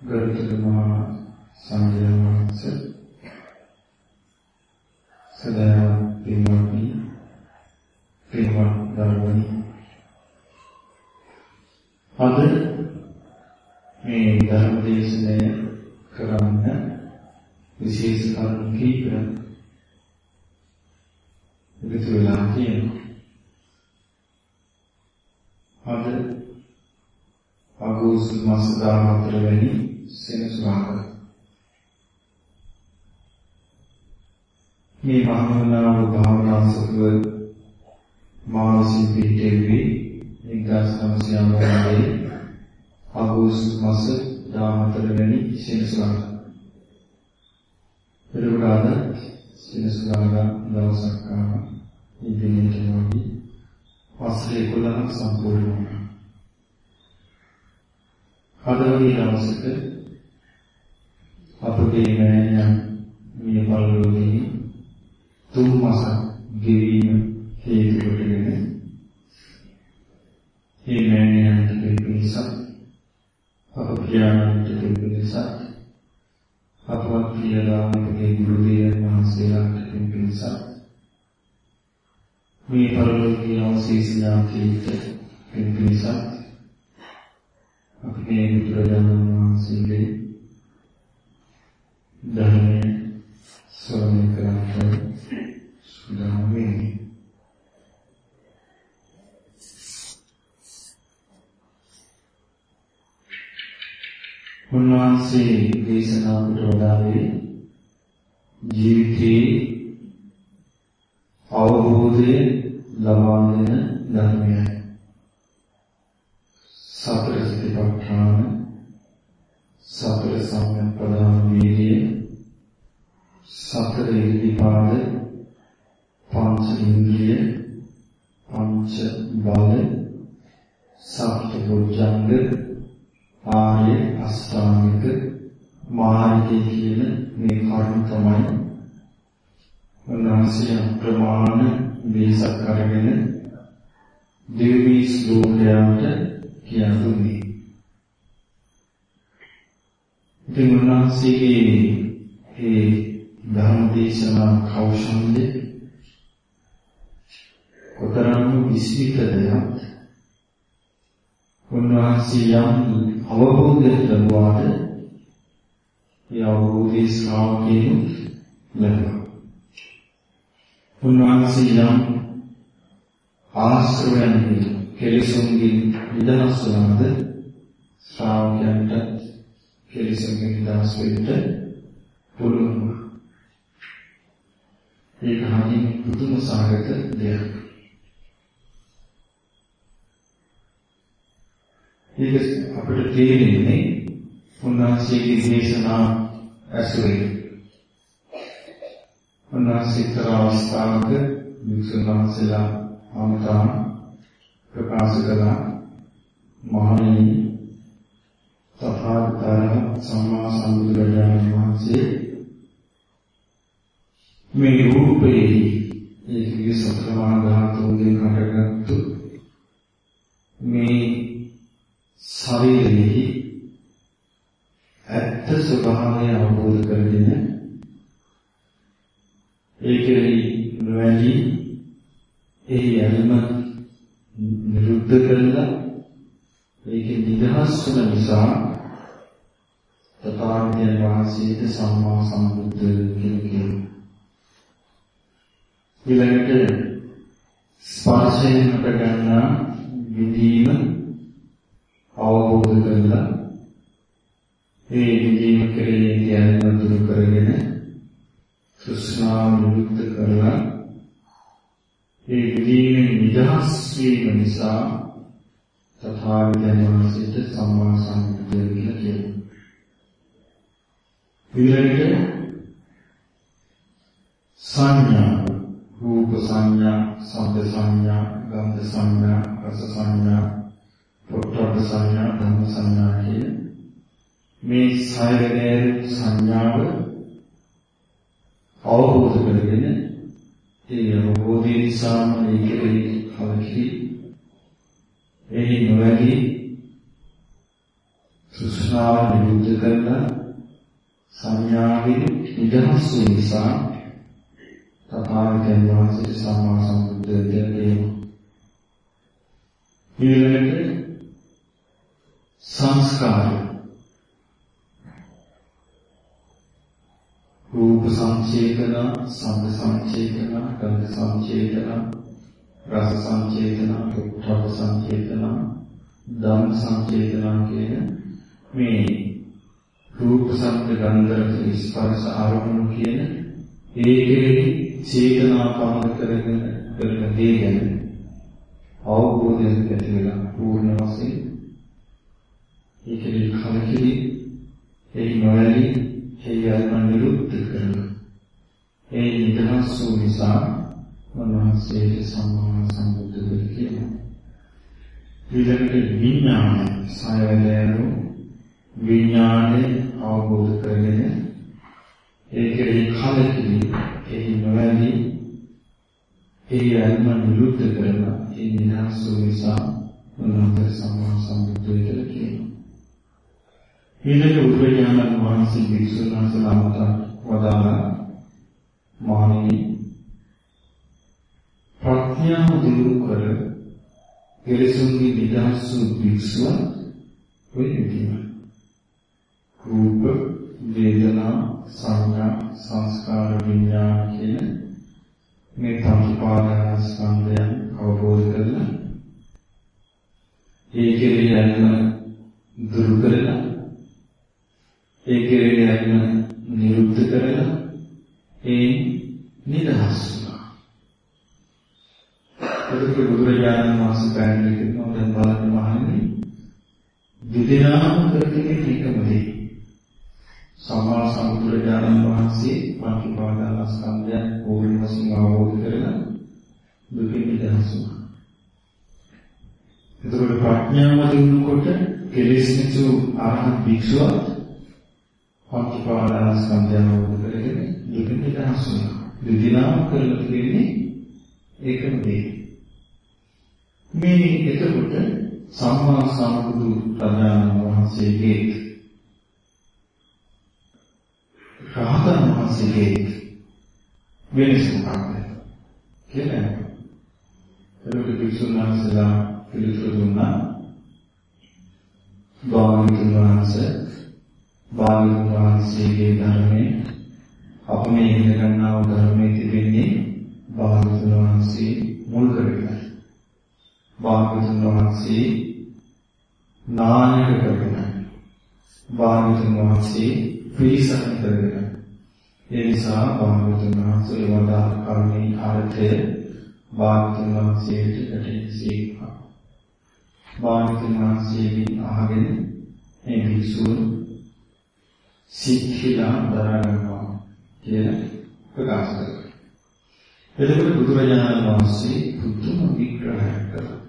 ගරුතර මහා සංඝයා වහන්සේ සදා පින්වත්නි පින්වත් දරුවනි අද මේ ධර්ම දේශනය කරන්න විශේෂ කරුණු කීපයක් එකතු වෙලා තියෙනවා. අද අගෝස්තු මාස 14 වෙනි සෙනසුරාදා. මේ භාවනාව භාවනා සතුව මානසික පිටේවි 1990 අගෝස්තු මාස 14 වෙනි සෙනසුරාදා. පෙරවරාද සෙනසුරාදා දවසක් ආවා ඉදිරියට වගේ වසරේ 11ක් සම්පූර්ණ වුණා. හදවතේ දවසක අපගේ මෑණියන් මිය පරලෝකයේ තුන් මාසක් ගෙවීම හේතු කොටගෙන මේ මෑණියන්ට පිළිපිසක් අප පියාණන්ට පිළිපිසක් අපවත් පියාදාමගේ ගුරු දේවයන් වහන්සේලාට පිළිපිසක් මේ පරලෝකීය අවශේෂ ඥාතිට පිළිපිසක් අපේ බුදුරජාණන් වහන්සේගේ ධර්මය ශ්‍රවණය කරන්න සූදානම් වෙන්නේ. උන්වහන්සේ දේශනා කොට වදාළේ ජීවිතේ අවබෝධය ලබා දෙන ධර්මයයි. සතර සතිපට්ඨාන සතර සම්‍යක් ප්‍රදාන වීර්යය සතර ඉරිපාද පංච ඉන්ද්‍රිය පංච බල සප්ත බොජ්ජංග ආර්ය අෂ්ටාංගික මාර්ගය කියන මේ කරුණ තමයි උන්වහන්සේ ප්‍රමාණ වේසක් කරගෙන දෙවි ශ්ලෝකයන්ට කියා දුන්නේ. ඉතින් උන්වහන්සේගේ ඒ ධර්ම දේශනා කෞශල්‍ය කොතරම් විශ්විතද උන්වහන්සේ යම් අවබෝධයක් ලැබුවාද ඒ අවබෝධයේ ශ්‍රාවකයන් ලැබුවා. උන්වහන්සේ යම් ආශ්‍රවයන් කෙලෙසුන්ගෙන් නිදහස් වුණාද ශ්‍රාවකයන්ට කෙලෙසුන්ගෙන් නිදහස් වෙන්න පුළුවන්. ඒක හරිය පුදුම සාගත දෙයක්. ඒක අපිට තේරෙන්නේ උන්වහන්සේගේ දේශනා ඇසුරේ. උන්වහන්සේ තර අවස්ථාවක වික්ෂුන් වහන්සේලා ආමතාන ප්‍රකාශ කළා මහණෙනි තථාගතයන් සම්මා සම්බුදුරජාණන් වහන්සේ මේ රූපේ ඒකේ සතරමා ධාතුන්ගෙන් හටගත්තු මේ ශරීරෙහි ඇත්ත ස්වභාවය අවබෝධ කරගෙන ඒකෙහි නොඇලී එහි යල්ම නිරුද්ධ කරලා ඒකේ නිදහස් වන නිසා තථාගතයන් වහන්සේට සම්මා සම්බුද්ධ කියන කියනවා. ඊළඟට ස්පර්ශයෙන් හට ගන්නා විදීම අවබෝධ කරලා ඒ විදීම කෙරෙහි ධ්‍යාන දුරු කරගෙන තෘෂ්ණාව නිරුද්ධ කරලා ඒ විදීමෙන් නිදහස් වීම නිසා තථාගතයන් වහන්සේට සම්මා සම්බුද්ධ කියලා කියනවා. ඊළඟට සංඥා රූප සංඥා, ශබ්ද සංඥා, ගන්ධ සංඥා, රස සංඥා, පොට්ටබ්බ සංඥා, ධම්ම සංඥා කිය මේ සයරේ සංඥාව අවබෝධ කරගෙන ඒ අවබෝධය නිසාම ඒකේ කලකි එහි නොවැළි තෘෂ්ණාව නිරුද්ධ කරලා සංඥාවෙන් නිදහස් වූ නිසා තථාගතයන් වහන්සේ සම්මා සම්බුද්ධ දෙවියන් ඊළඟට සංස්කාර රූප සංචේතන, සම්ද සංචේතන, ගන්ධ සංචේතන, රස සංචේතන, පොට්ටබ්බ සංචේතන, ධම්ම සංචේතන කියන මේ රූප සම්ද ගන්ධ ස්පර්ශ ආරම්භ කියන ඒකේ චේතනා පහළ කරගෙන කරන දේ ගැන අවබෝධයක් ඇති වෙලා පූර්ණ වශයෙන් ඒකේ කලකිරි ඒ නොයලි ඒ යල්ම නිරුද්ධ කරන ඒ නිදහස් වූ නිසා උන්වහන්සේට සම්මා සම්බුද්ධ වෙල කියනවා. ඊළඟට විඥානය සයවැදෑරු විඥානය අවබෝධ කරගෙන ඒකේ කලකිරි ඒ නොයලි ඒ යල්ම නිරුද්ධ කරන ඒ නිදහස් වූ නිසා උන්වහන්සේ සම්මා සම්බුද්ධ වෙල කියනවා. ඊළඟ බුදුරජාණන් වහන්සේ භික්ෂුන් වහන්සේලාට වදාළා. මානෙනි ප්‍රඥාව දිනු කර කෙලෙසුන්ගේ නිදහස් වූ භික්ෂුව වෙන්නේ රූප වේදනා සංඥා සංස්කාර විඥාන කියන මේ පංචපාදස්කන්ධයන් අවබෝධ භාගතුන් වහන්සේ භාගතුන් වහන්සේගේ ධර්මයේ අප මේ ඉගෙන ගන්නා වූ ධර්මයේ තිබෙන්නේ භාගතුන් වහන්සේ මුල් කරගෙන. භාගතුන් වහන්සේ නායක කරගෙන. භාගතුන් වහන්සේ පිරිසක් කරගෙන. ඒ නිසා භාගතුන් වහන්සේ වදා කර්මී අර්ථය භාගතුන් වහන්සේට පැටලෙසීවා. භාගතුන් වහන්සේගෙන් අහගෙන මේ භික්ෂුව සිත්හිලා දරගන්නවා කියලා ප්‍රකාශ කරනවා. එතකොට බුදුරජාණන් වහන්සේ පුදුම විග්‍රහයක් කළා.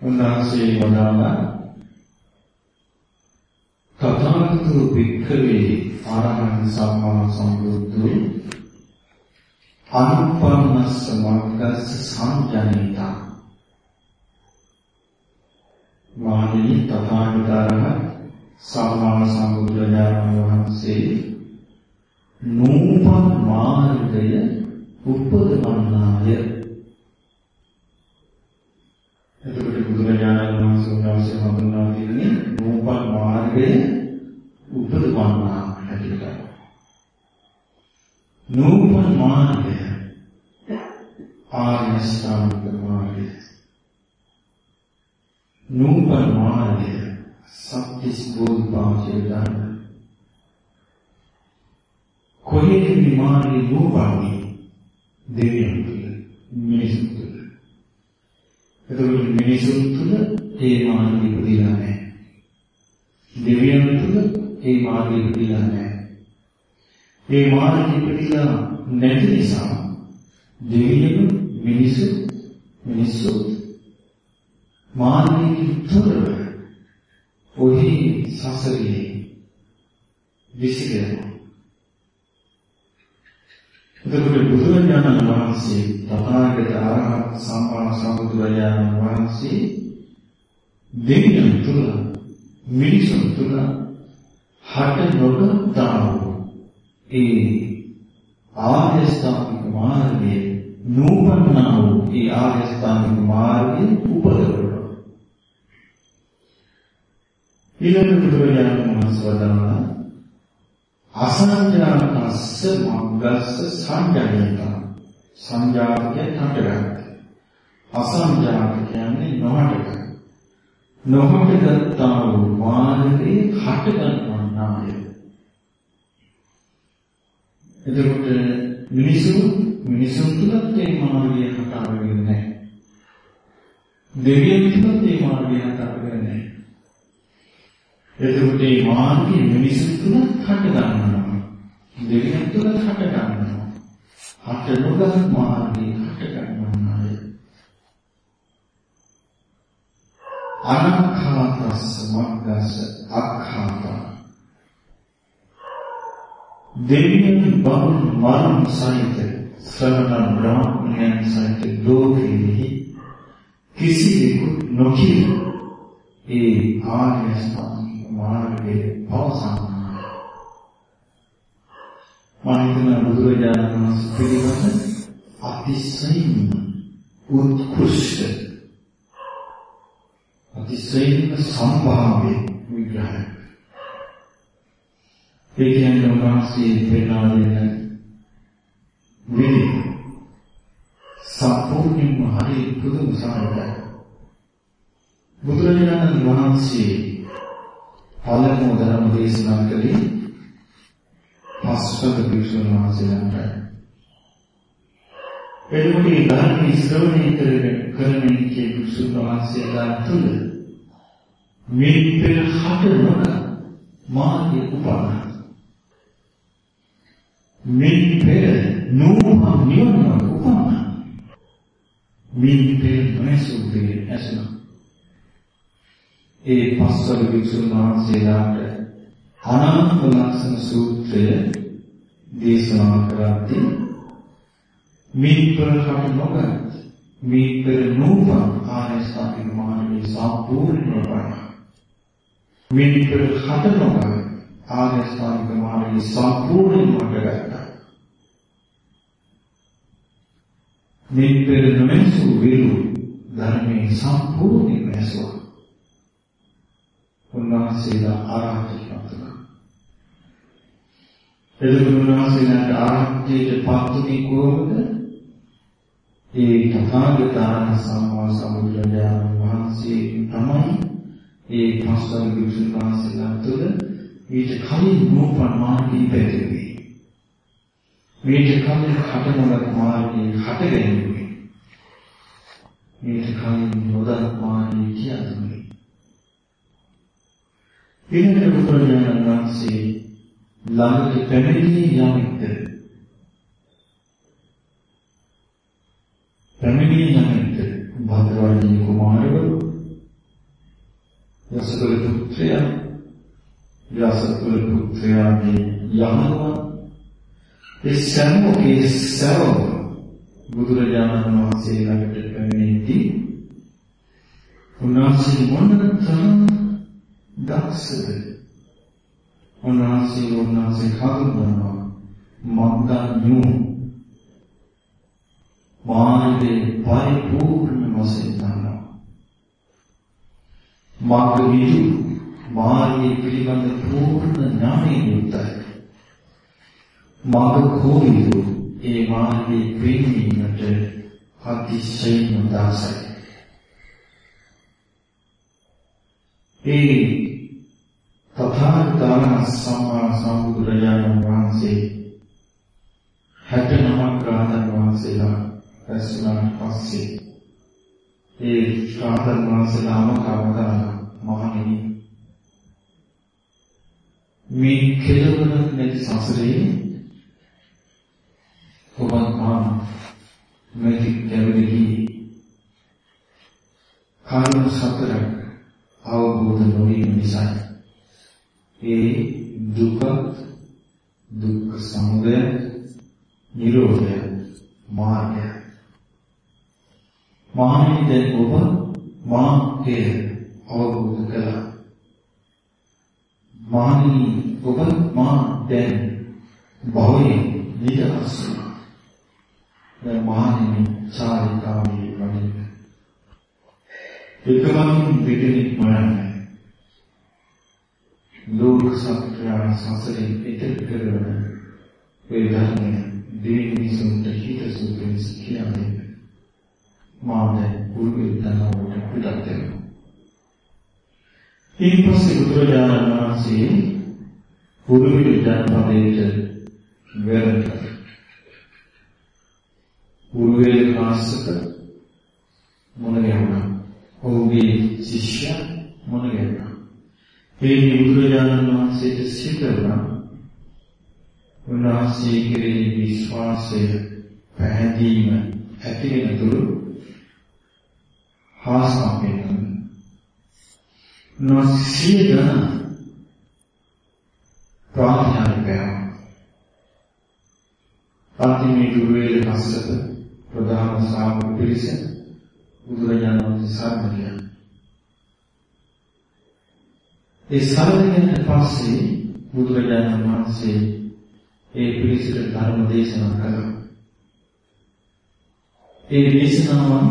උන්වහන්සේ වදාළා තථාගතෝ භික්ඛවේ ආරහං සම්මා සම්බුද්ධෝ අනුපන්නස්ස මග්ගස්ස සංජානිතා මානිනී තථාගතයන් සම්මා සම්බුදුරජාණන් වහන්සේ නූපන් මාර්ගය උපදවන්නාය. එතකොට බුදුරජාණන් වහන්සේ උන්වහන්සේ හඳුන්වා දෙන්නේ නූපන් මාර්ගය උපදවන්නා හැටියට. නූපන් මාර්ගය ආර්ය ශ්‍රාවක මාර්ගය නූපන් මාර්ගය සත්‍තිස් බෝධිපාක්ෂය ධර්ම කොහේද මේ මාර්ගය නූපන්නේ? දෙවියන් තුළ මිනිසුන් තුළ එතකොට මිනිසුන් තුළ ඒ මාර්ගය ඉපදිලා නැහැ. දෙවියන් තුළ ඒ මාර්ගය ඉපදිලා නැහැ. ඒ මාර්ගය ඉපදිලා නැති නිසා දෙවියන් මිනිසු මිනිස්සු මාර්ගයෙන් තොරව ඔහි සසරේ විසිරෙනවා. එතකොට බුදුරජාණන් වහන්සේ තථාගත ආරහත් සම්මා සම්බුදුරජාණන් වහන්සේ දෙවියන් තුල මිනිසුන් තුළ හට නොගත්තා වූ ඒ ආර්ය ස්ථානික මාර්ගයේ නූපන්නා වූ ඒ ආර්ය ස්ථානික මාර්ගයේ උපදවනවා. ඊළඟට බුදුරජාණන් වහන්සේ වදාළා අසංජානකස්ස මග්ගස්ස සංජානක සංජාතකය හටගත් අසංජාත කියන්නේ නොහටගත් නොහටගත්තා වූ මාර්ගයේ හටගන්නාය එතකොට මිනිසු මිනිසුන් තුලත් මේ මාර්ගය හටාගෙන නැහැ. දෙවියන් තුලත් මේ මාර්ගය හටාගෙන නැහැ. එතකොට මේ මාර්ගය මිනිසුන් තුලත් හට ගන්නවා. දෙවියන් තුලත් හට ගන්නවා. හට නොගත් මාර්ගය හට ගන්නවා. අනක්ඛාතස්ස මග්ගස්ස අක්ඛාත දෙවියන් බවුන් මරණ සහිත ශ්‍රවණ බ්‍රාහ්මණයන් සහිත ලෝකෙහි කිසිවෙකු නොකිය ඒ ආර්ය ස්ථාන මාර්ගයේ පවසන්න. මනිතන බුදුරජාණන් වහන්සේ පිළිබඳ අතිශයින් උත්කෘෂ්ඨ අතිශයින් සම්භාව්‍ය විග්‍රහය. ඒ කියන්නේ උන්වහන්සේ පෙන්වා දෙන විදිහ සම්පූර්ණයෙන්ම හරි පුදුම සාරයි. බුදුරජාණන් වහන්සේ පළමු ධර්ම දේශනා කළේ පස්වක භික්ෂුන් වහන්සේලාට. එළුමේ ධර්ම ශ්‍රවණය කරගෙන කරමින් කිය භික්ෂුන් වහන්සේලා තුල මේ පෙර හටනක මාර්ගය උපන්න. මේ පෙර නූපම් නිවන උපන්න. මේ පෙර නොයසුබේ ඇසුනා. ඒ පස්වල වික්ෂුන් වහන්සේලාට අනන්ත ලක්ෂණ සූත්‍රය දේශනා කරද්දී මේ පෙරහට නොගත් මේ පෙර නූපන් ආර්ය සත්‍ය මාර්ගයේ සම්පූර්ණ වන මේ පෙරහට නොගත් ආර්ය සත්‍ය මාර්ගයේ සම්පූර්ණ වඩගත්තා මේ පෙර නොමැසු විරු ධර්මයේ සම්පූර්ණ වැසුවා උන්වහන්සේලා ආරාධිත වුණා. එදින උන්වහන්සේලාට ආරාධිතට පත්ුනේ කොහොමද? ඒ තථාගතයන් සම්මා සම්බුදුරජාණන් වහන්සේ තමයි ඒ පස්වන විසුණු වහන්සේලා තුළ ඊට කලින් නූපන් මාර්ගී පැතිරුවේ. ඊට කලින් හටමොලක් මාර්ගී හටගැන්වුවේ. ඊට කලින් නොදත් මාර්ගී කියන්නේ ඊළඟට බුදුරජාණන් වහන්සේ ළඟට පැමිණි යමින්ද පැමිණි යමින්ද භද්‍රවදී කුමාරවරු යසකල පුත්‍රයා යසකල පුත්‍රයාගේ යහනවා. ඒ සම්මුඛයේ සරව බුදුරජාණන් වහන්සේ ළඟට පැමිණෙද්දී උන්වහන්සේ මොනතරම් දක්ෂද? උන්වහන්සේ උන්වහන්සේ හඳුන්වනවා මග්ගඤ්ඤු මාර්ගයේ පරිපූර්ණ වශයෙන් දන්නවා. මාර්ගවිදු මාර්ගයේ පිළිබඳ පූර්ණ ඥානයෙන් යුක්තයි මාර්ග කෝවිදු ඒ මාර්ගයේ පිළිමීමට අතිශයින් උදාසයි ඒ තථාගතයන් සම්මා සම්බුදුරජාණන් වහන්සේ 69 රහතන් වහන්සේලා රැස්ුණාට පස්සේ ඒ රහතන් වහන්සේලාම කවදා මහණෙනි මේ කෙලවර නැති සසරේ ඔබත් මා මෙති කැවිලි කාරණ සතරක් අවබෝධ නොවීම නිසා ඒ දුක දුක්ඛ සමුදය නිරෝධය මාර්ගය මානෙන් ඔබ මාර්ගය අවබෝධ කළා මහණෙනි ඔබ මා දැන් භවයේ නිදහස් වුණා. දැන් මහණෙනි චාරිකාවේ වඩින්න. එකමකින් දෙදෙනෙක් මරන්නේ. ලෝක සත්‍යයන් සසරේ පිටත කරන ඒ ධර්මය දෙවි මිනිසුන්ට හිතසු පිණිස කියන්නේ. මා දැන් පුරුදු දනවට පිටත් වෙනවා. ඊට පස්සේ බුදුරජාණන් වහන්සේ පුරුදු ජනපදයට වෙරට පුරුවේ කාස්සක මොන ගැහුණා. ඔහුගේ ශිෂ්‍ය මොන ගැහුණා. ඒ බුදුරජාණන් වහන්සේට සිතලා උන්වහන්සේ කෙරෙහි විශ්වාසය පැහැදීම ඇති වෙන තුරු හාස්මක් වෙනවා. නොසිය ගන්න ප්‍රාර්ථනා කරනවා. අන්තිමේ ගුරුවරයා හස්සක ප්‍රධාන ශ්‍රාවක පිරිස බුදුරජාණන් වහන්සේ සාරණිය. ඒ සාරණියට පස්සේ බුදුරජාණන් වහන්සේ ඒ පිරිසට ධර්ම දේශනා කළා. ඒ දේශනාව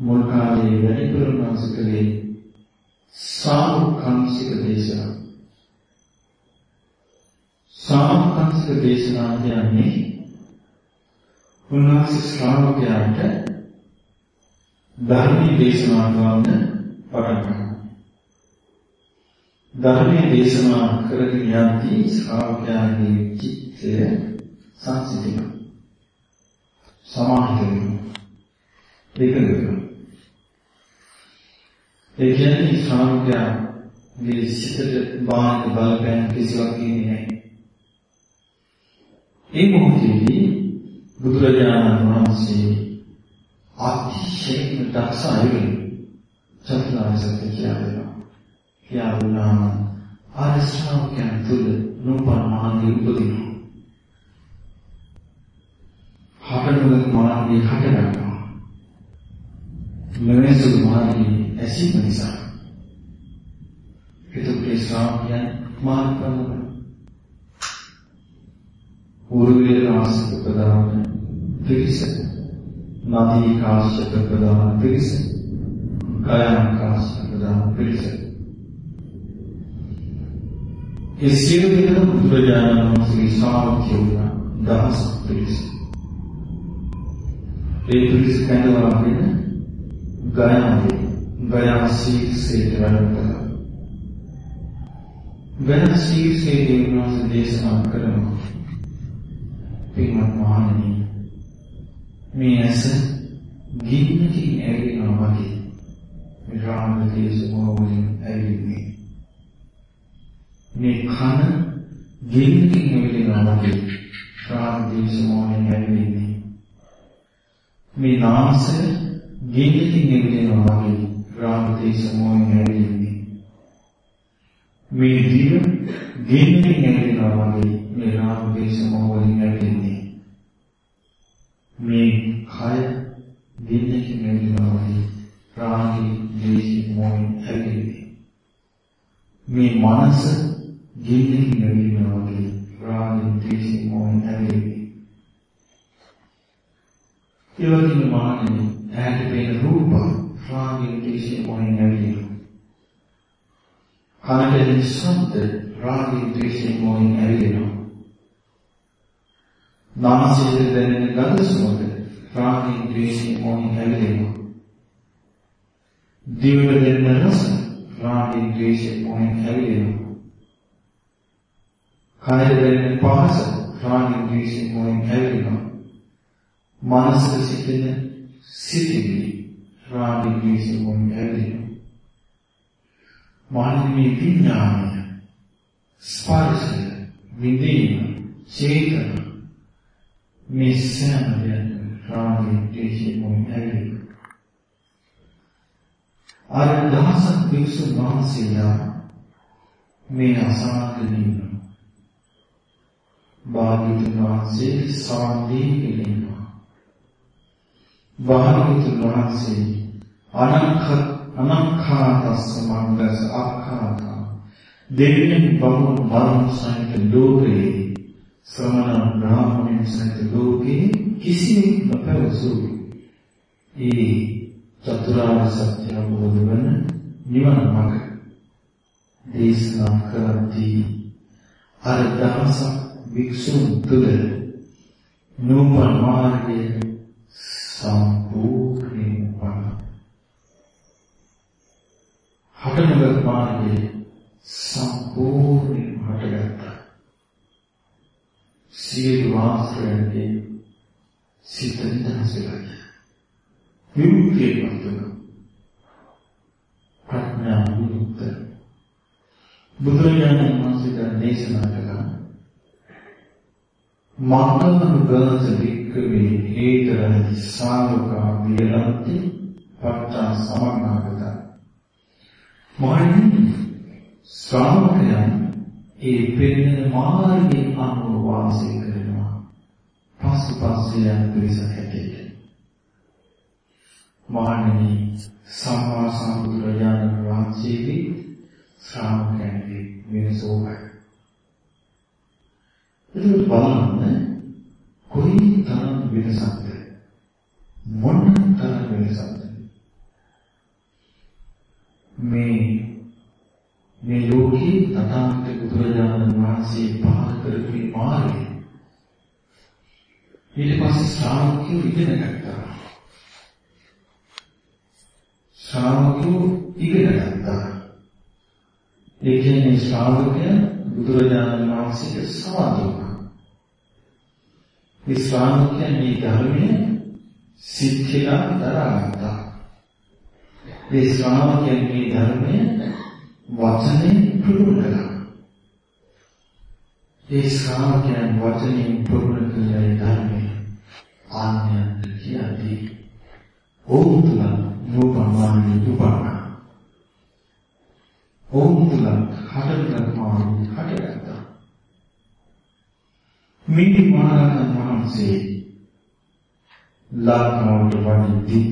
මුල් කාලේ වැඩිපුර මාසිකලේ සාමුකාංශික දේශනා. සාමුකාංශික දේශනා කියන්නේ උන්වහන්සේ ශ්‍රාවකයන්ට ධර්මයේ දේශනා කරන්න පටන් ගන්නවා. ධර්මයේ දේශනා කරගෙන යද්දී ශ්‍රාවකයන්ගේ චිත්තය සංසිඳෙනවා. සමාහිත වෙනවා. ඒක නෙවෙයි. ඒ කියන්නේ ශ්‍රාවකයන්ගේ සිතට බාහිර බලපෑම් කිසිවක් ඉන්නේ නැහැ. ඒ මොහොතේදී බුදුරජාණන් වහන්සේ අතිශයින්ම දක්ෂ අයුරින් චතුරාර්ය සත්‍ය කියනවා. කියවුනාම ආශ්‍රාවකයන් තුල නුඹන් මාර්ගය උපදිනවා. හටනුක මාර්ගය හටගන්නවා. මෙවැනි මාර්ගයේ ඇසීම නිසා එතකොට ශ්‍රාවකයන් මාර්ග කරනවා. පූර්වයේ රාසික ප්‍රදාන පිරිස නදී කාශ්‍යප ප්‍රදාන පිරිස ගයන කාශ්‍යප ප්‍රදාන පිරිස ඒ සියලු දෙනා බුදුරජාණන් වහන්සේගේ ශ්‍රාවකයෝ වුණා දහස් පිරිස. ඒ පිරිස කැඳවාගෙන ගයාවේ ගයා සීසේට වැඩ කළා ගයා සීසේදී උන්වහන්සේ දේශනා කරනවා. පින්වත් මහණෙනි මේ ඇස ගින්නකින් ඇවිලෙනවා වගේ මේ රාම දේශ මොහොතෙන් ඇවිලෙන්නේ. මේ කන ගින්නකින් ඇවිලෙනවා වගේ රාම දේශ මොහොතෙන් ඇවිලෙන්නේ මේ නාසය ගින්නකින් ඇවිලෙනවා වගේ රාම දේශ මොහොතෙන් ඇවිලෙන්නේ මේ දිව ගින්නකින් ඇවිලෙනවා වගේ මේ රාම දේශ මොහොතෙන් ඇවිලෙන්නේ මේ කය දින්නකින් ඇවිල්ලා වගේ රාගී ද්වේෂී මොහින් ඇවිල්ලා මේ මනස ගින්නකින් ඇවිල්ලා වගේ රාගී ද්වේෂී මොහින් ඇවිල්ලා ඒ වගේම මානෙ ඇහැට පෙනෙන රූප රාගී ද්වේෂී මොහින් ඇවිල්ලා කනට ඇහෙන ශබ්ද රාගී ද්වේෂී මොහින් ඇවිල්ලා නාසයේ දැනෙන ගඳ සුවඳ රාගී ද්වේෂී මොහින් හැලෙනවා. දිවට දැනෙන රස රාගී ද්වේෂී මොහින් හැලෙනවා. කයට දැනෙන පහස රාගී ද්වේෂී මොහින් හැලෙනවා. මනසට සිටින සිටිවිලි රාගී ද්වේෂී මොහින් හැලෙනවා. මානවී විඥානය ස්පර්ශය විඳීම චේතන මේ සෑම දෙයක්ම රාගයෙන් ද්වේෂයෙන් මොහින් ඇවිලේ. අර දහසක් වික්ෂු වහන්සේලා මේ අසාගෙන ඉන්නවා. භාග්‍යවතුන් වහන්සේ සාන්දීගෙන ඉන්නවා. භාග්‍යවතුන් වහන්සේ අනංක අනංකාතස්ස මණ්ඩස අක්ඛාතා දෙවියන් බමුණු මරණ සහිත ලෝකයේ ශ්‍රමණ බ්‍රාහ්මණයන් සහිත ලෝකයේ කිසිවෙක් නොපැවසූ ඒ චතුරාර්ය සත්‍ය අවබෝධ වන නිවන මඟ දේශනා කරද්දී අර දහසක් වික්ෂුන් තුළ නූපන් මාර්ගය සම්පූර්ණයෙන් වන හටනගත් මාර්ගය සම්පූර්ණයෙන් හටගත්තා. සියලු ආශ්‍රයන්ගේ සිත නිදහස් වෙලා විමුක්තිය පත්වන ප්‍රඥා විමුක්ත. බුදුරජාණන් වහන්සේ දේශනා කළා. මංගලනුගත වික්කවේ හේතරහි සාලෝකා විරන්ති පට්ටා සමන්නාගත. මහණෙනි ශ්‍රාවකයන් ඒ පෙන්වන මාර්ගයේ අනුව වාසය කරනවා. පසුපස්සේ යන පිරිස හැටියට. මහණෙනි සම්මා සම්බුදුරජාණන් වහන්සේගේ ශ්‍රාවකයන්ගේ වෙනසෝයි. ඒක බලන්න කොයි තරම් වෙනසක්ද මොන තරම් වෙනසක්ද මේ මේ ලෝකේ තථාගත බුදුරජාණන් වහන්සේ පහල කරපු මාර්ගය ඊට පස්සේ ශ්‍රාවකයෝ ඉගෙන ගත්තා ශ්‍රාවකයෝ ඉගෙන ගත්තා. ඒ කියන්නේ ශ්‍රාවකය බුදුරජාණන් වහන්සේට සමාද වුණා. මේ ශ්‍රාවකයන් මේ ධර්මයේ සිත්තිලා දරාගත්තා. මේ ශ්‍රාවකයන් මේ ධර්මයේ වචනේ පුරුදු කළා. ඒ ශ්‍රාවකයන් වචනේ පුරුදු කළේ ධර්මයේ ආඥා කියන්නේ ඕම් තුලා රූපමානී උපන්න. ඔවුන් තුල හටගත් මානී හටගත්තා. මේ මහරහතන් වහන්සේ ලක්නවට වඩිද්දී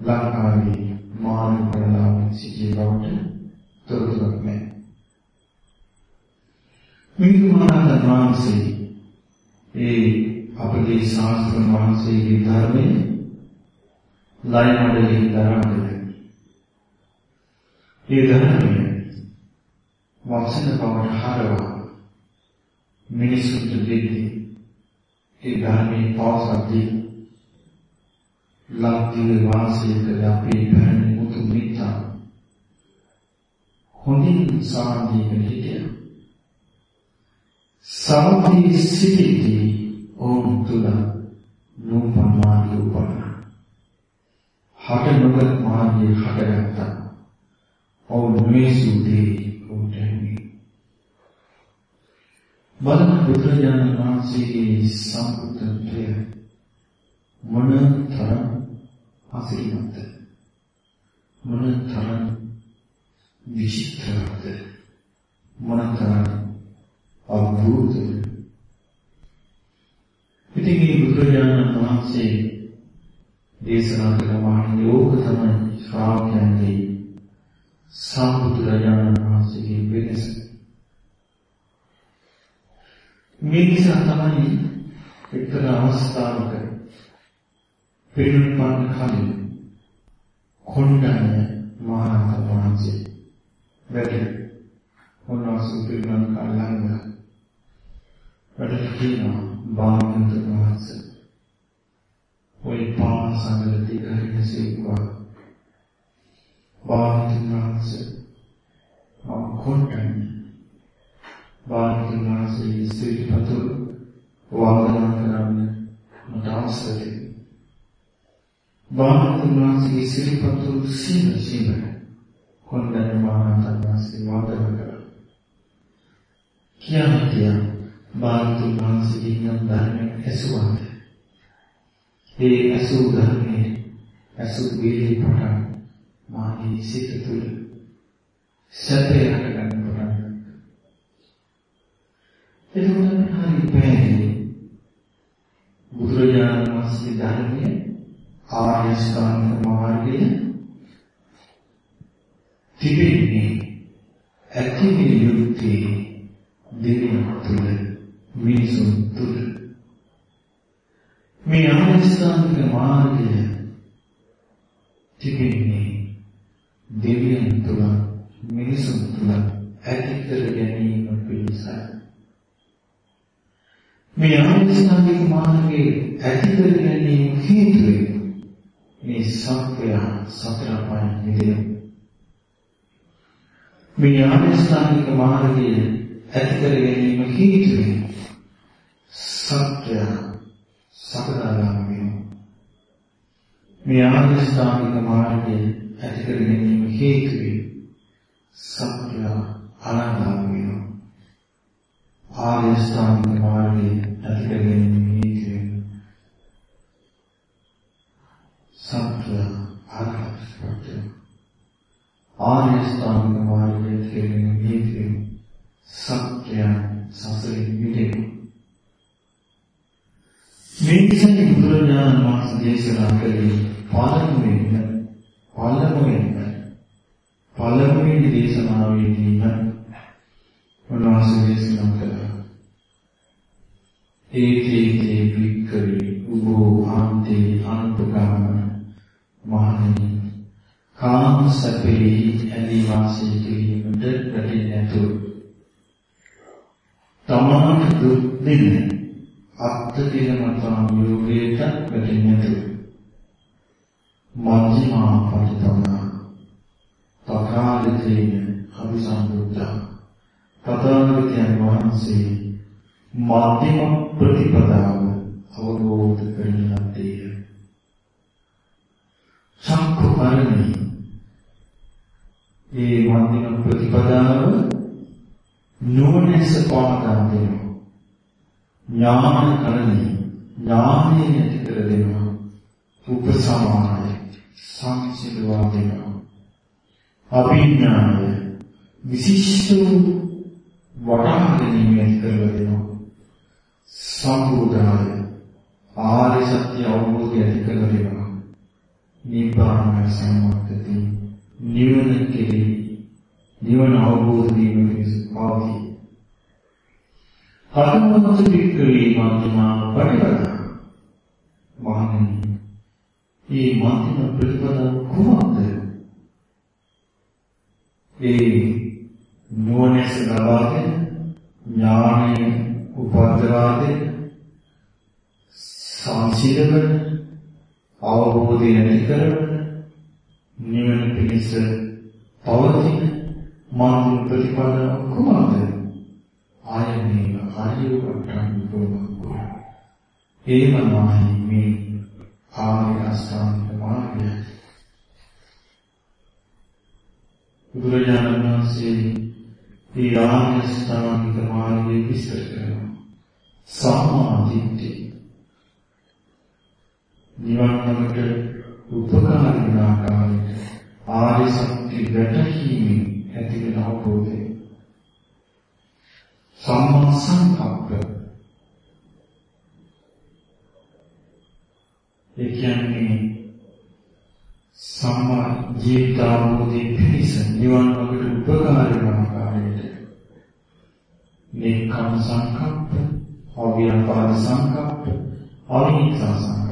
ලංකාවේ මාන කරලාවෙන් සිටිය බවට තොරතුරක් නැහැ. මේ මහරහතන් වහන්සේ ඒ අපගේ ශාස්ත්‍ර වහන්සේගේ ධර්මයේ ලය මොඩලෙහි දරාගෙන ඒ ධර්මය වචන බවට හරවා මිනිසුන්ට දෙන්නේ ඒ ධර්මයේ පවසද්දී ලක්දිව වාසය කළ අපේ පැරණි මුතු මිත්තා හොඳින් සාන්දීගෙන හිටිය. සමදී සිටිදී ඔවුන් තුළ නූපමාදී උපන්න හට නොගත් මාර්ගයේ හටගත්තා. ඔවුන් මේ සූදී බලන බුදුරජාණන් වහන්සේගේ සම්පූර්ණත්වය මොන තරම් අසිරිමත්ද මොන තරම් විචිත්‍රද මොන තරම් අභූතද ඉතින් මේ බුදුරජාණන් වහන්සේ දේශනා කළ මහණෙනි ඕක තමයි ශ්‍රාවකයන්ගේ සම්බුදුරජාණන් වහන්සේගේ වෙනස. මේ නිසා තමයි එක්තරා අවස්ථාවක පිරිනිවන් කලින් කොණ්ඩඤ්ඤ මහරහතන් වහන්සේ වැඩි උන්වහන්සේ පිරිනිවන් කලින් වැඩ සිටිනවා බාමන්ත වහන්සේ ওই පාසල දිගහින සේවා වාන්තිනාස මම කොටන්නේ වාන්තිනාසයේ සිරිපතු වන්දනා සිරිපතු සීල සීල කොණ්ඩඤ්ඤ මහරහතන්වහන්සේ වන්දනා කරා. කියන්නේ වාන්තිනාසයේ නම් ධර්මයෙන් ඇසුවාද? ඒ අසු ධර්මයේ අසු වේලේ පටන් මාගේ සිත තුළ සැපය හටගන්න පටන් එතකොට හරි පැහැදිලි. බුදුරජාණන් වහන්සේ ධර්මයේ ආර්ය ශ්‍රාවක මාර්ගය තිබෙන්නේ එක ලෝකේ දෙවියන් තුල මිනිසුන් තුල මේ ආනස්ථානික මාර්ගය තිබෙන්නේ දෙවියන් තුල මිනිසුන් තුල ඇති කර ගැනීම පිණිසයි. මේ ආනස්ථානික මාර්ගයේ ඇති කර ගැනීම හේතුවේ මේ සත්‍ය සතර පයින් නිදෙන මේ ආනස්ථානික මාර්ගය ඇති කර ගැනීම හේතුවේ සත්‍ය සකදාගාමී මේ ආනස්ථානික මාර්ගය ඇති කර ගැනීම හේතුවේ සත්‍ය අනාගාමී ආනස්ථානික මාර්ගය ඇති කර ගැනීම හේතුවේ සත්‍ය ආකාශපත්‍ය ආනස්ථානික මාර්ගය ඇති කර ගැනීම හේතුවේ සත්‍යයන් සසරින් මිදෙමු. මේ නිසා බුදුරජාණන් වහන්සේ දේශනා කළේ පළමුවෙන් පළමුවෙන් පළමුවෙනි දේශනාවේදීම උන්වහන්සේ දේශනා කළා. ඒකේතේ වික්කරේ උබෝ ආන්තේ අනුපගාම මහණෙනි කාම සැපෙහි ඇලී වාසය කිරීමට පැටි නැතුව තමාට දුක් දෙන්න අත්ති කිලමතාම් යෝගයට වැටෙන්නට මජ්ක්‍ධිමා පරිතමනා තකාලිතේන අභිසම්බුද්ධ. තථාගතයන් වහන්සේ මධ්‍යම ප්‍රතිපදාව අවබෝධ කරගන්නත්තේ චක්කු කරණී ඒ මධ්‍යම ප්‍රතිපදාව නුවණැස පාදා දෙනවා. ඥාන කරණී ඥානය ඇති කර දෙනවා. උපසමාය සංසිඳවා දෙනවා. අභිඥාය විශිෂ්ට වටහා ගැනීම ඇති කරලා දෙනවා. සම්බුදාය ආර්ය සත්‍ය අවබෝධය ඇති කරලා දෙනවා. නිබ්බාන සම්මතති නිවන කෙරෙහි නිවන අවබෝධ වීම පිණිස පවතී. හතමත පිටකලී මන්ත්‍රමා පරිවර්තන. මහණෙනි, මේ මන්ත්‍රම ප්‍රතිපදාව කුමක්ද? ඒ නුවණැස ලබාගෙන ඥානය උපද්දවාගෙන සංසිඳවන අවබෝධය ඇති කරවන නිවන පිණිස පවතින මාර්ග ප්‍රතිපදාව කුමක්ද? ආයමේ ආර්ය වට්ටම් ප්‍රමුඛ. ඒමමයි මේ ආර්ය අෂ්ටාංග මාර්ගය. බුදුරජාණන් වහන්සේ මේ ආර්ය අෂ්ටාංග මාර්ගය විස්තර කරනවා. සම්මා දිට්ඨිය. නිවන් මාර්ගයට උපකාර වන ආකාරයට ආර්ය සත්‍ය වැටහීමෙන් ඇති වෙන අවබෝධය සම්මා සංකප්ප ඒ කියන්නේ සම්මා ජීවිතාවෝදී පිහිස නිවන් මාර්ගයට උපකාර වන ආකාරයට නේකම් සංකප්ප අව්‍යාපාද සංකප්ප අවිහිංසා සංකප්ප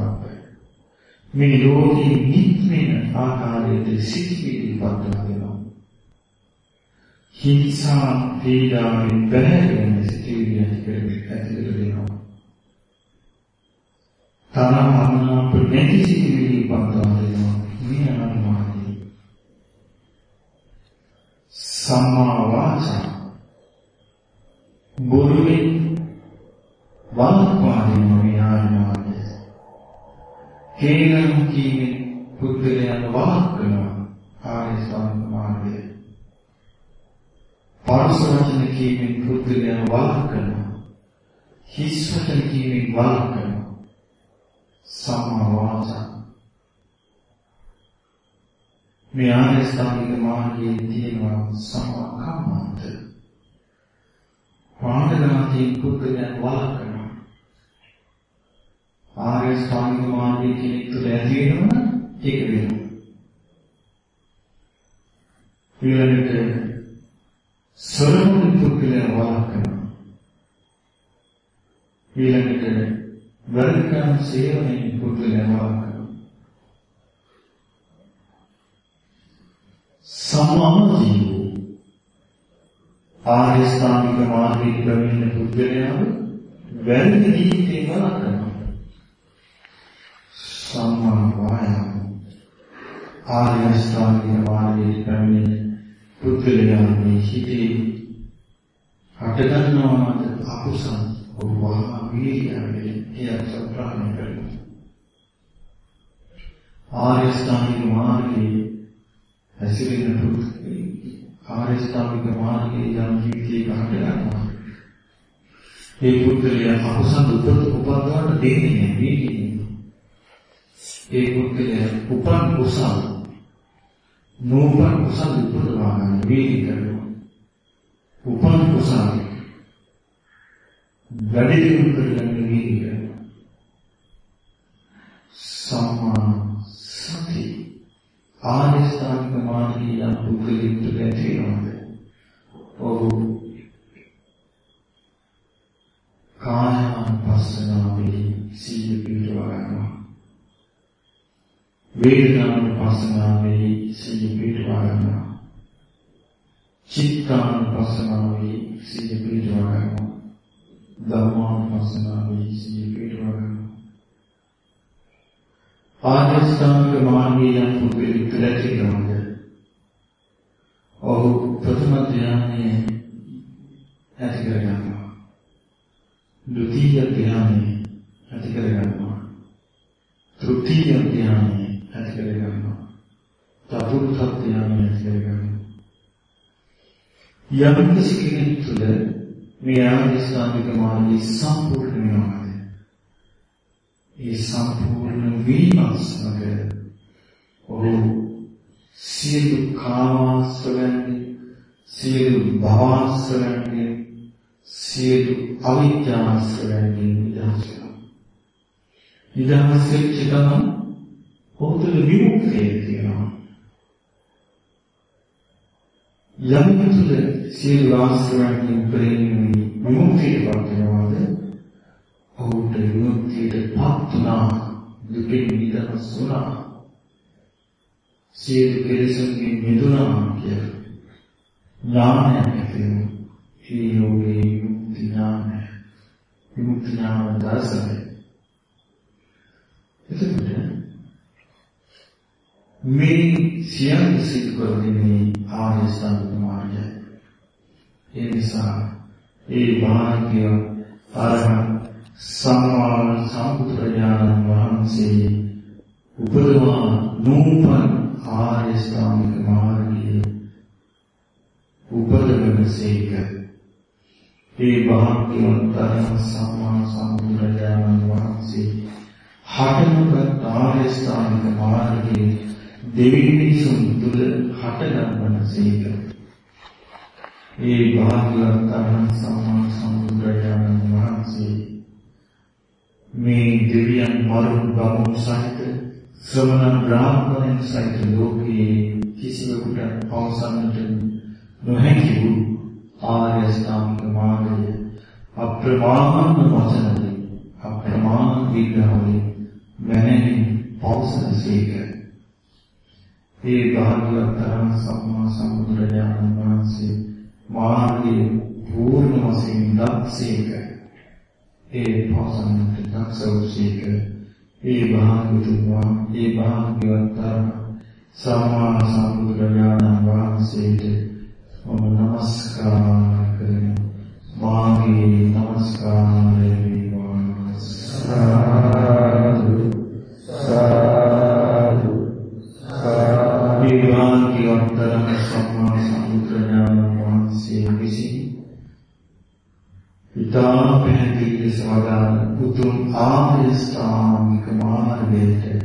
මේ ලෝකේ නිත්මෙන ආකාරයට සිටිවිලි පත්වන වෙනවා. හිංසා පීඩාවෙන් බැහැරෙන සිටිවිලි ඇති කරගෙනවා. තරම් අමනාප නැති කේලම් කීමෙන් පුද්ගලයන් වළක්වනවා ආර්ය ශ්‍රාවක මාර්ගය. පරස වචන කීමෙන් පුද්ගලයන් වළක්වනවා. හිස් වචන කීමෙන් වළක්වනවා. සම්මා වාචා. මේ ආර්ය ශ්‍රාවක මාර්ගයේ තියෙනවා සම්මා කම්මන්ත. පාඩගාතී පුද්ගලයන් වළක්වනවා. ආර්ය ස්ථානික මාර්ගයේ කෙනෙක් තුළ ඇති වෙනවා ඒක වෙනවා. ඊළඟට සරණ පුද්ගලයන් වළක්වනවා. ඊළඟට වැරදි කරන සේවනයේ පුද්ගලයා වළක්වනවා. සමාධිය ආර්ය ස්ථානික මාර්ගයේ ප්‍රවීණ පුද්ගලයාව වැරදි ජීවිතේ වළක්වනවා. සම්මා වායාම ආර්ය ස්ථානික මාර්ගයේ ප්‍රවීණ පුද්ගලයාගේ හිතේ හටගන්නවාද අකුසල් වහා වීර්යයෙන් එය සත්‍යාන කරනවා. ආර්ය ස්ථානික මාර්ගයේ හැසිරෙන පුද්ගලයා ආර්ය ස්ථානික මාර්ගයේ යම් ජීවිතයක හටගන්නවා. ඒ පුද්ගලයා අකුසල් උපත උපදවන්න දෙන්නේ නැහැ ඒ පුද්ගලයා උපන් කුසල් නූපන් කුසල් උපදවා ගන්න වේදි කරනවා. උපන් කුසල් වැඩි දියුණු කරගන්න වේදි කරනවා. සම්මා සති ආර්ය වේදනානුපස්සනාවේ සීල පිටවා ගන්නවා. චිත්තානුපස්සනාවේ සීල පිටවා ගන්නවා. ධම්මානුපස්සනාවේ සීල පිටවා ගන්නවා. ආදිස්ථානික මාර්ගයේ යම් පුද්ගලෙක් රැකෙනවද? ඔහු ප්‍රථම ධ්‍යානයේ ඇති කරගන්නවා. ဒုတိယධ්‍යානයේ ඇති කරගන්නවා. තෘතීය ධ්‍යානයේ ඇති කරගන්නවා. චතුර්ථ ධ්‍යානයේ ඇති කරගන්නවා. යම් කිසි කෙනෙක් තුළ මේ ආදිස්ථානික මාර්ගය සම්පූර්ණ වෙනවා. ඒ සම්පූර්ණ වීමත් සමග ඔහු සියලු කාමාශ්‍රවයන්ගේ සියලු භවශ්‍රවයන්ගේ සියලු අවිද්‍යාශ්‍රවයන්ගේ නිදහස් වෙනවා. නිදහස් වෙච්ච ගමන් ඔහු තුළ විමුක්තිය තියෙනවා. යම් තුළ සියලු ආශ්‍රවයන්ගෙන් ප්‍රේමී විමුක්තියවත් වෙනවාද ඔහුට විමුක්තියට පත් වුණා. දුකෙන් නිදහස් වුණා. සියලු කෙලෙසුන්ගෙන් මිදුණා කියලා ඥානයක් ඇති ඒ යෝගේ විමුක්ති ඥානය. විමුක්ති ඥාන දර්ශනය. එතකොට මේ සියල්ල සිදු කරන්නේ ආර්ය සම්බුද්ධ මාර්ගය. ඒ නිසා ඒ වාක්‍ය අරහත් සම්මා සම්බුදුරජාණන් වහන්සේ උපදවා නූපන් ආර්ය ශ්‍රාමික මාර්ගයේ උපදවනසේක ඒ භාග්‍යවන්ත සම්මා සම්බුදුරජාණන් වහන්සේ හටනගත් ආර්ය ශ්‍රාමික මාර්ගයේ දෙවිනිසුන් තුල හටගන්නසේක ඒ භාග්‍යවන්ත සම්මා සම්බුදුරජාණන් වහන්සේ මේ දෙවියන් මරුන් බමුණු සහිත ශ්‍රමණ බ්‍රාහ්මණයන් සහිත ලෝකයේ කිසිවෙකුට පවසන්නට නොහැකි වූ ආර්ය අෂ්ටාංග මාර්ගය අප්‍රමාණ වචනදී අප්‍රමාණ විග්‍රහවලින් මැනෙන පවසනසේක ඒ භාග්‍යවතරන් සම්මා සම්බුදුරජාණන් වහන්සේ මාර්ගයේ පූර්ණ වශයෙන් දක්සේක ඒ පවසන්නට දක්ෂවසේක ඒ භාග්‍යතුමා ඒ භාග්‍යවතර සම්මා සම්බුදුරජාණන් වහන්සේට මම নমස්කාර ආර්ය ශ්‍රාමික මාර්ගයට